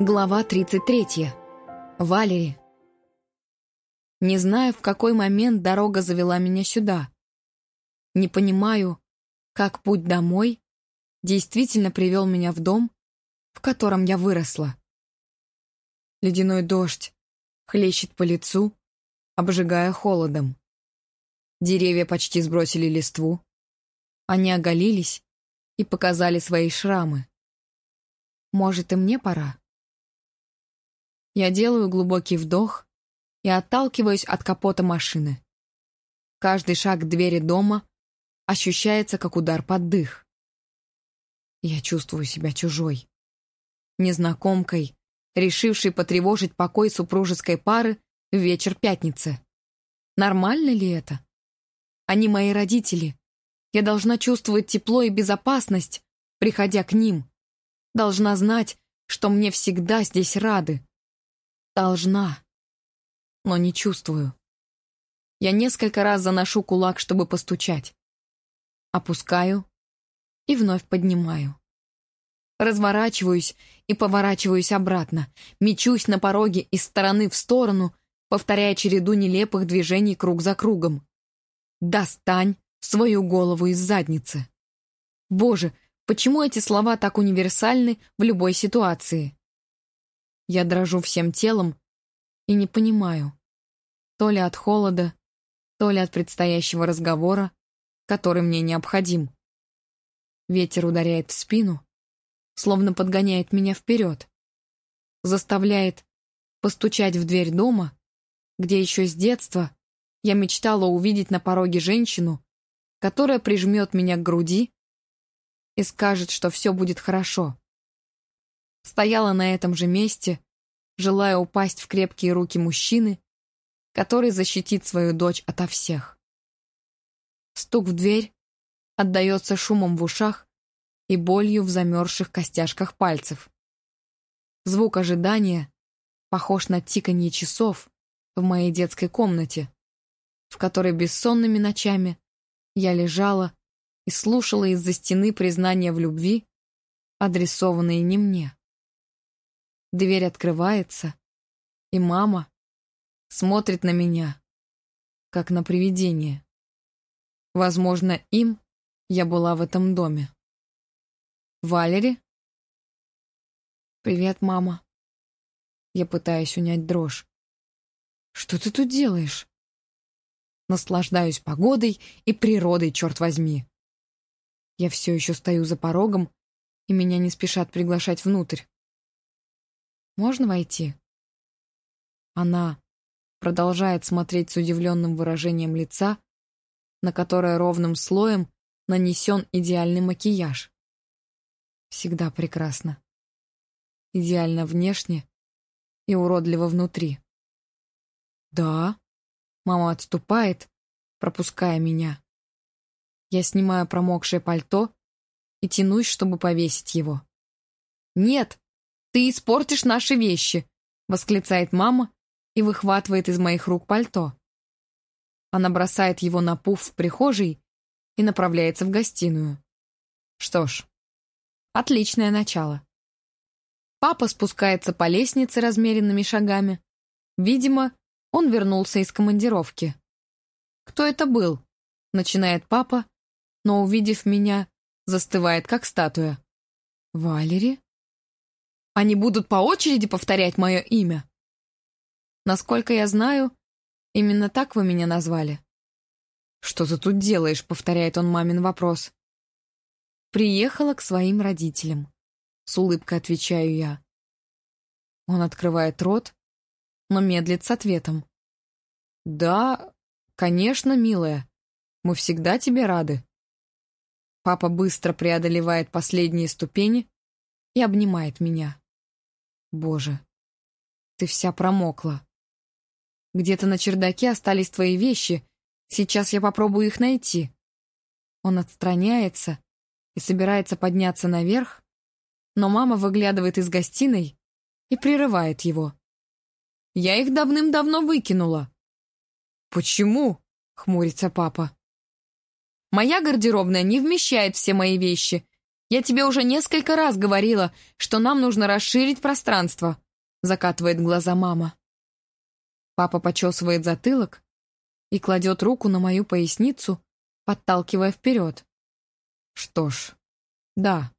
Глава 33. Валери. Не знаю, в какой момент дорога завела меня сюда. Не понимаю, как путь домой действительно привел меня в дом, в котором я выросла. Ледяной дождь хлещет по лицу, обжигая холодом. Деревья почти сбросили листву. Они оголились и показали свои шрамы. Может, и мне пора? Я делаю глубокий вдох и отталкиваюсь от капота машины. Каждый шаг к двери дома ощущается как удар под дых. Я чувствую себя чужой. Незнакомкой, решившей потревожить покой супружеской пары в вечер пятницы. Нормально ли это? Они мои родители. Я должна чувствовать тепло и безопасность, приходя к ним. Должна знать, что мне всегда здесь рады. Должна. Но не чувствую. Я несколько раз заношу кулак, чтобы постучать. Опускаю и вновь поднимаю. Разворачиваюсь и поворачиваюсь обратно, мечусь на пороге из стороны в сторону, повторяя череду нелепых движений круг за кругом. «Достань свою голову из задницы!» Боже, почему эти слова так универсальны в любой ситуации? Я дрожу всем телом и не понимаю, то ли от холода, то ли от предстоящего разговора, который мне необходим. Ветер ударяет в спину, словно подгоняет меня вперед, заставляет постучать в дверь дома, где еще с детства я мечтала увидеть на пороге женщину, которая прижмет меня к груди и скажет, что все будет хорошо. Стояла на этом же месте, желая упасть в крепкие руки мужчины, который защитит свою дочь ото всех. Стук в дверь отдается шумом в ушах и болью в замерзших костяшках пальцев. Звук ожидания похож на тиканье часов в моей детской комнате, в которой бессонными ночами я лежала и слушала из-за стены признания в любви, адресованные не мне. Дверь открывается, и мама смотрит на меня, как на привидение. Возможно, им я была в этом доме. Валери? Привет, мама. Я пытаюсь унять дрожь. Что ты тут делаешь? Наслаждаюсь погодой и природой, черт возьми. Я все еще стою за порогом, и меня не спешат приглашать внутрь. Можно войти?» Она продолжает смотреть с удивленным выражением лица, на которое ровным слоем нанесен идеальный макияж. Всегда прекрасно. Идеально внешне и уродливо внутри. «Да?» Мама отступает, пропуская меня. Я снимаю промокшее пальто и тянусь, чтобы повесить его. «Нет!» «Ты испортишь наши вещи!» — восклицает мама и выхватывает из моих рук пальто. Она бросает его на пуф в прихожей и направляется в гостиную. Что ж, отличное начало. Папа спускается по лестнице размеренными шагами. Видимо, он вернулся из командировки. «Кто это был?» — начинает папа, но, увидев меня, застывает, как статуя. «Валери?» Они будут по очереди повторять мое имя? Насколько я знаю, именно так вы меня назвали. «Что ты тут делаешь?» — повторяет он мамин вопрос. «Приехала к своим родителям», — с улыбкой отвечаю я. Он открывает рот, но медлит с ответом. «Да, конечно, милая, мы всегда тебе рады». Папа быстро преодолевает последние ступени и обнимает меня. Боже, ты вся промокла. Где-то на чердаке остались твои вещи. Сейчас я попробую их найти. Он отстраняется и собирается подняться наверх, но мама выглядывает из гостиной и прерывает его. Я их давным-давно выкинула. Почему? хмурится папа. Моя гардеробная не вмещает все мои вещи. Я тебе уже несколько раз говорила, что нам нужно расширить пространство», закатывает глаза мама. Папа почесывает затылок и кладет руку на мою поясницу, подталкивая вперед. «Что ж, да,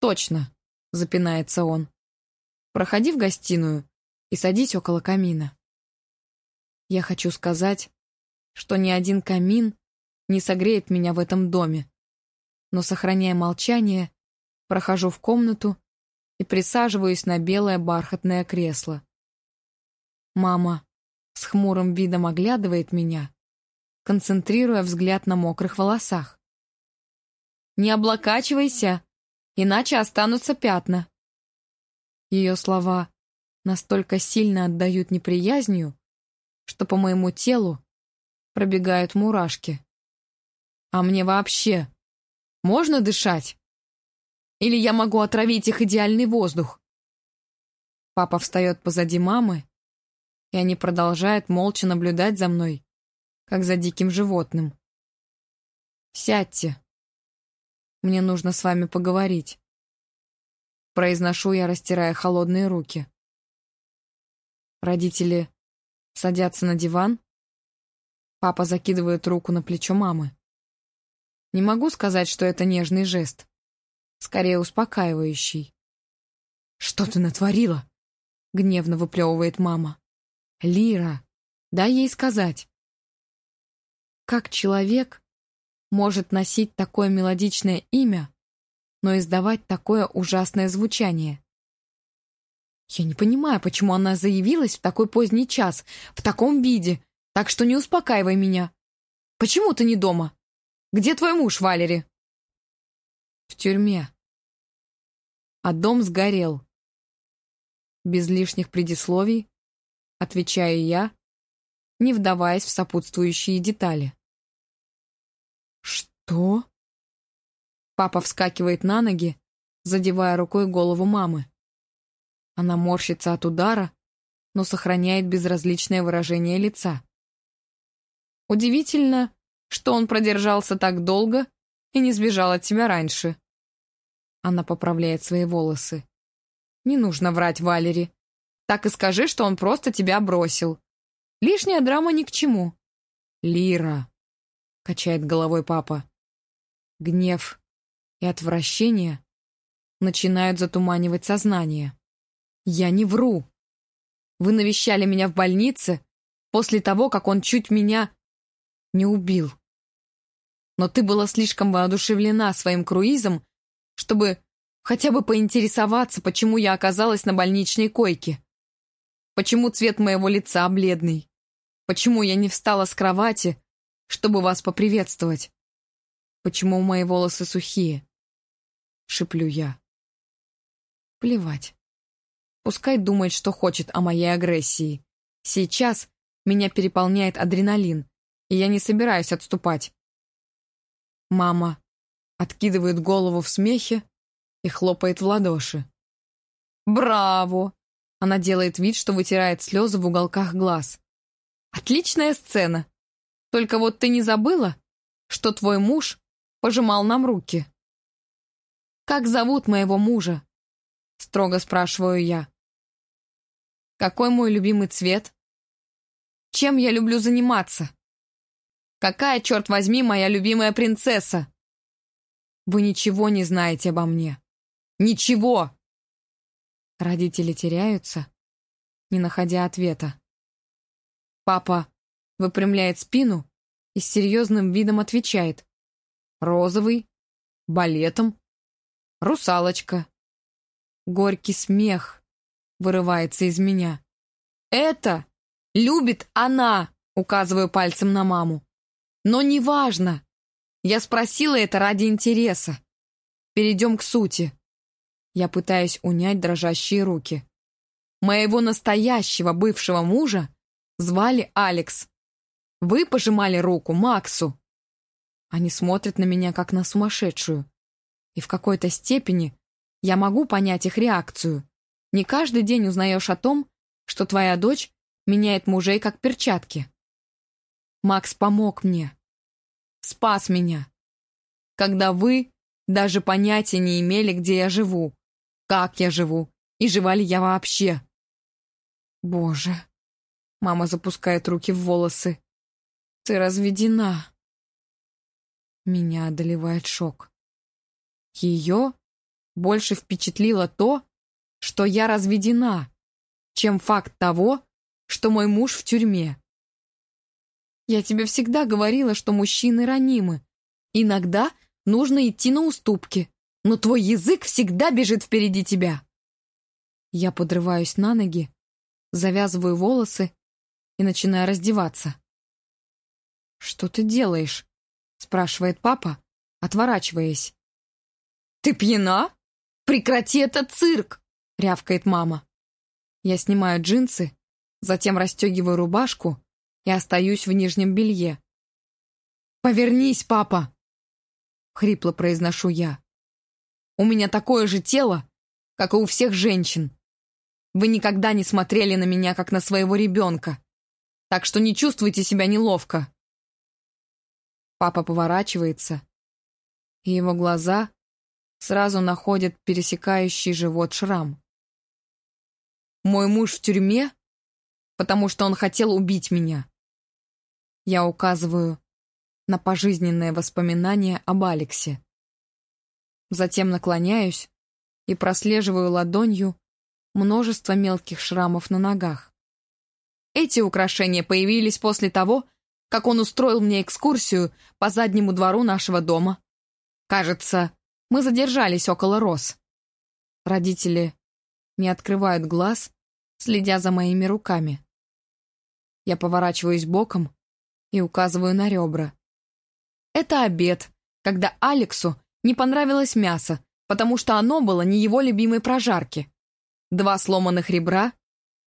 точно», — запинается он. «Проходи в гостиную и садись около камина». Я хочу сказать, что ни один камин не согреет меня в этом доме, но, сохраняя молчание, прохожу в комнату и присаживаюсь на белое бархатное кресло. Мама с хмурым видом оглядывает меня, концентрируя взгляд на мокрых волосах. «Не облокачивайся, иначе останутся пятна». Ее слова настолько сильно отдают неприязнью, что по моему телу пробегают мурашки. А мне вообще можно дышать? Или я могу отравить их идеальный воздух? Папа встает позади мамы, и они продолжают молча наблюдать за мной, как за диким животным. «Сядьте. Мне нужно с вами поговорить». Произношу я, растирая холодные руки. Родители садятся на диван. Папа закидывает руку на плечо мамы. Не могу сказать, что это нежный жест. Скорее, успокаивающий. «Что ты натворила?» — гневно выплевывает мама. «Лира, дай ей сказать». Как человек может носить такое мелодичное имя, но издавать такое ужасное звучание? Я не понимаю, почему она заявилась в такой поздний час, в таком виде, так что не успокаивай меня. Почему ты не дома? Где твой муж, Валери?» «В тюрьме. А дом сгорел». Без лишних предисловий, отвечаю я, не вдаваясь в сопутствующие детали. «Что?» Папа вскакивает на ноги, задевая рукой голову мамы. Она морщится от удара, но сохраняет безразличное выражение лица. Удивительно, что он продержался так долго и не сбежал от тебя раньше. Она поправляет свои волосы. Не нужно врать Валери. Так и скажи, что он просто тебя бросил. Лишняя драма ни к чему. Лира, качает головой папа. Гнев и отвращение начинают затуманивать сознание. Я не вру. Вы навещали меня в больнице после того, как он чуть меня не убил но ты была слишком воодушевлена своим круизом, чтобы хотя бы поинтересоваться, почему я оказалась на больничной койке. Почему цвет моего лица бледный? Почему я не встала с кровати, чтобы вас поприветствовать? Почему мои волосы сухие? Шиплю я. Плевать. Пускай думает, что хочет о моей агрессии. Сейчас меня переполняет адреналин, и я не собираюсь отступать. Мама откидывает голову в смехе и хлопает в ладоши. «Браво!» Она делает вид, что вытирает слезы в уголках глаз. «Отличная сцена! Только вот ты не забыла, что твой муж пожимал нам руки?» «Как зовут моего мужа?» Строго спрашиваю я. «Какой мой любимый цвет?» «Чем я люблю заниматься?» Какая, черт возьми, моя любимая принцесса? Вы ничего не знаете обо мне. Ничего!» Родители теряются, не находя ответа. Папа выпрямляет спину и с серьезным видом отвечает. «Розовый, балетом, русалочка». Горький смех вырывается из меня. «Это любит она!» указываю пальцем на маму. Но неважно. Я спросила это ради интереса. Перейдем к сути. Я пытаюсь унять дрожащие руки. Моего настоящего бывшего мужа звали Алекс. Вы пожимали руку Максу. Они смотрят на меня как на сумасшедшую. И в какой-то степени я могу понять их реакцию. Не каждый день узнаешь о том, что твоя дочь меняет мужей как перчатки. Макс помог мне. Спас меня. Когда вы Даже понятия не имели, где я живу, как я живу и жива ли я вообще. Боже. Мама запускает руки в волосы. Ты разведена. Меня одолевает шок. Ее больше впечатлило то, что я разведена, чем факт того, что мой муж в тюрьме. Я тебе всегда говорила, что мужчины ранимы. Иногда нужно идти на уступки, но твой язык всегда бежит впереди тебя. Я подрываюсь на ноги, завязываю волосы и начинаю раздеваться. «Что ты делаешь?» — спрашивает папа, отворачиваясь. «Ты пьяна? Прекрати этот цирк!» — рявкает мама. Я снимаю джинсы, затем расстегиваю рубашку и остаюсь в нижнем белье. «Повернись, папа!» — хрипло произношу я. «У меня такое же тело, как и у всех женщин. Вы никогда не смотрели на меня, как на своего ребенка, так что не чувствуйте себя неловко». Папа поворачивается, и его глаза сразу находят пересекающий живот шрам. «Мой муж в тюрьме, потому что он хотел убить меня. Я указываю на пожизненное воспоминание об Алексе. Затем наклоняюсь и прослеживаю ладонью множество мелких шрамов на ногах. Эти украшения появились после того, как он устроил мне экскурсию по заднему двору нашего дома. Кажется, мы задержались около роз. Родители не открывают глаз, следя за моими руками. Я поворачиваюсь боком и указываю на ребра. Это обед, когда Алексу не понравилось мясо, потому что оно было не его любимой прожарки. Два сломанных ребра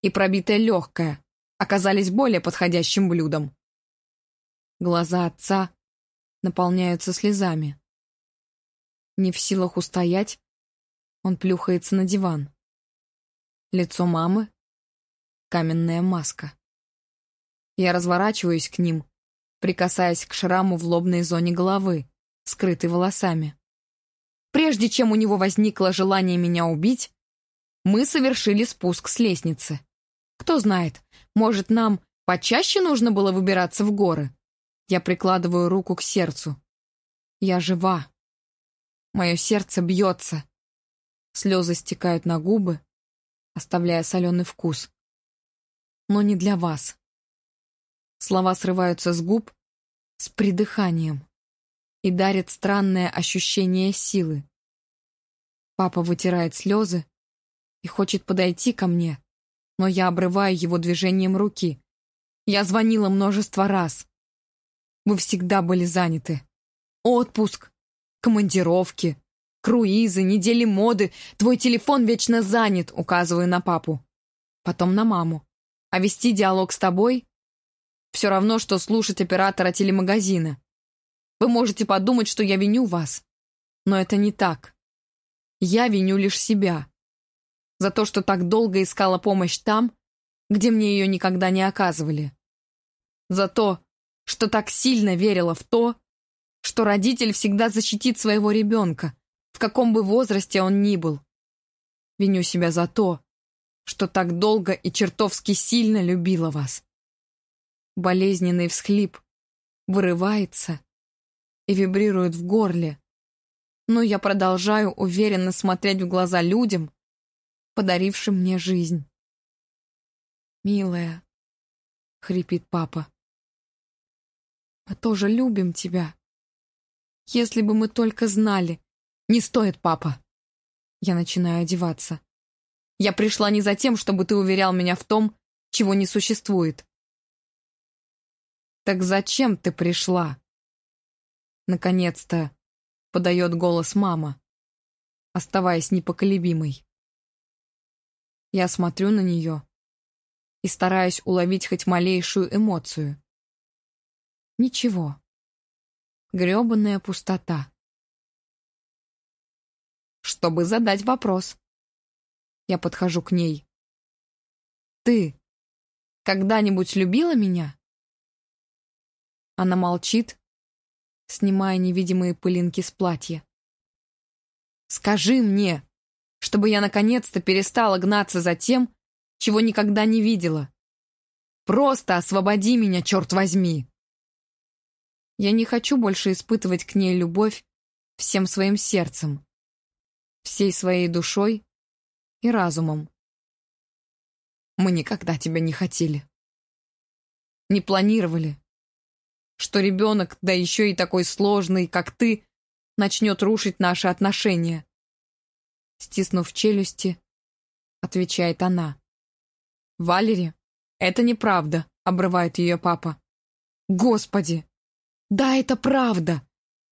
и пробитое легкое оказались более подходящим блюдом. Глаза отца наполняются слезами. Не в силах устоять, он плюхается на диван. Лицо мамы — каменная маска. Я разворачиваюсь к ним, прикасаясь к шраму в лобной зоне головы, скрытой волосами. Прежде чем у него возникло желание меня убить, мы совершили спуск с лестницы. Кто знает, может, нам почаще нужно было выбираться в горы? Я прикладываю руку к сердцу. Я жива. Мое сердце бьется. Слезы стекают на губы, оставляя соленый вкус. Но не для вас. Слова срываются с губ с придыханием и дарят странное ощущение силы. Папа вытирает слезы и хочет подойти ко мне, но я обрываю его движением руки. Я звонила множество раз. Вы всегда были заняты. Отпуск, командировки, круизы, недели моды. Твой телефон вечно занят, указываю на папу. Потом на маму. А вести диалог с тобой все равно, что слушать оператора телемагазина. Вы можете подумать, что я виню вас. Но это не так. Я виню лишь себя. За то, что так долго искала помощь там, где мне ее никогда не оказывали. За то, что так сильно верила в то, что родитель всегда защитит своего ребенка, в каком бы возрасте он ни был. Виню себя за то, что так долго и чертовски сильно любила вас. Болезненный всхлип вырывается и вибрирует в горле. Но я продолжаю уверенно смотреть в глаза людям, подарившим мне жизнь. «Милая», — хрипит папа, — «мы тоже любим тебя. Если бы мы только знали. Не стоит, папа». Я начинаю одеваться. «Я пришла не за тем, чтобы ты уверял меня в том, чего не существует. «Так зачем ты пришла?» Наконец-то подает голос мама, оставаясь непоколебимой. Я смотрю на нее и стараюсь уловить хоть малейшую эмоцию. Ничего. Грёбаная пустота. Чтобы задать вопрос. Я подхожу к ней. «Ты когда-нибудь любила меня?» Она молчит, снимая невидимые пылинки с платья. Скажи мне, чтобы я наконец-то перестала гнаться за тем, чего никогда не видела. Просто освободи меня, черт возьми!» Я не хочу больше испытывать к ней любовь всем своим сердцем, всей своей душой и разумом. Мы никогда тебя не хотели. Не планировали, что ребенок, да еще и такой сложный, как ты, начнет рушить наши отношения. Стиснув челюсти, отвечает она. «Валери, это неправда», — обрывает ее папа. «Господи! Да, это правда!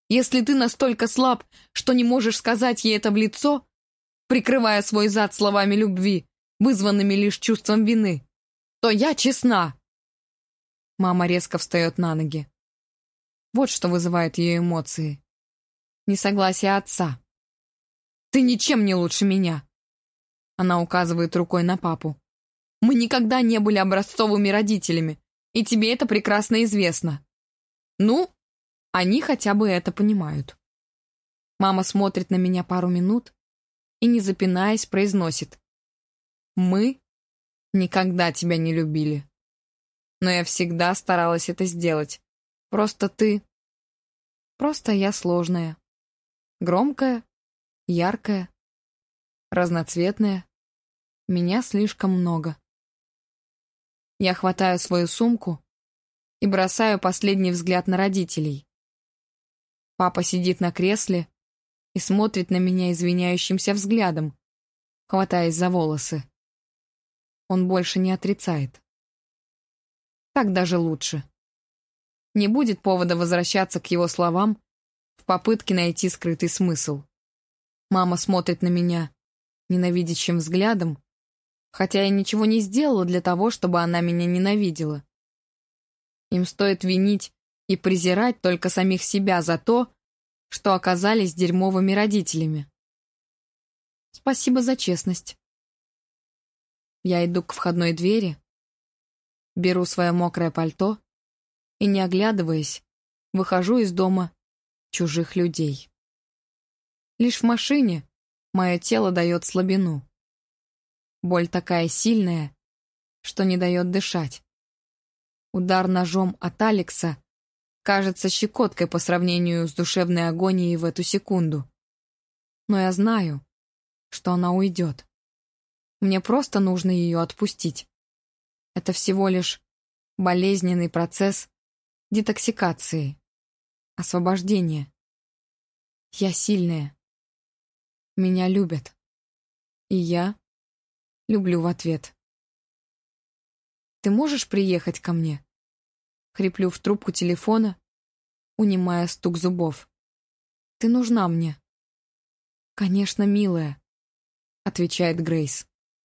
Если ты настолько слаб, что не можешь сказать ей это в лицо, прикрывая свой зад словами любви, вызванными лишь чувством вины, то я честна!» Мама резко встает на ноги. Вот что вызывает ее эмоции. Несогласие отца. «Ты ничем не лучше меня!» Она указывает рукой на папу. «Мы никогда не были образцовыми родителями, и тебе это прекрасно известно. Ну, они хотя бы это понимают. Мама смотрит на меня пару минут и, не запинаясь, произносит. «Мы никогда тебя не любили. Но я всегда старалась это сделать. Просто ты... Просто я сложная. Громкая, яркая, разноцветная. Меня слишком много. Я хватаю свою сумку и бросаю последний взгляд на родителей. Папа сидит на кресле и смотрит на меня извиняющимся взглядом, хватаясь за волосы. Он больше не отрицает. Так даже лучше. Не будет повода возвращаться к его словам в попытке найти скрытый смысл. Мама смотрит на меня ненавидящим взглядом, хотя я ничего не сделала для того, чтобы она меня ненавидела. Им стоит винить и презирать только самих себя за то, что оказались дерьмовыми родителями. Спасибо за честность. Я иду к входной двери, беру свое мокрое пальто и, не оглядываясь, выхожу из дома чужих людей. Лишь в машине мое тело дает слабину. Боль такая сильная, что не дает дышать. Удар ножом от Алекса кажется щекоткой по сравнению с душевной агонией в эту секунду. Но я знаю, что она уйдет. Мне просто нужно ее отпустить. Это всего лишь болезненный процесс детоксикации, освобождения. Я сильная. Меня любят. И я люблю в ответ. Ты можешь приехать ко мне? Хриплю в трубку телефона, унимая стук зубов. «Ты нужна мне». «Конечно, милая», — отвечает Грейс.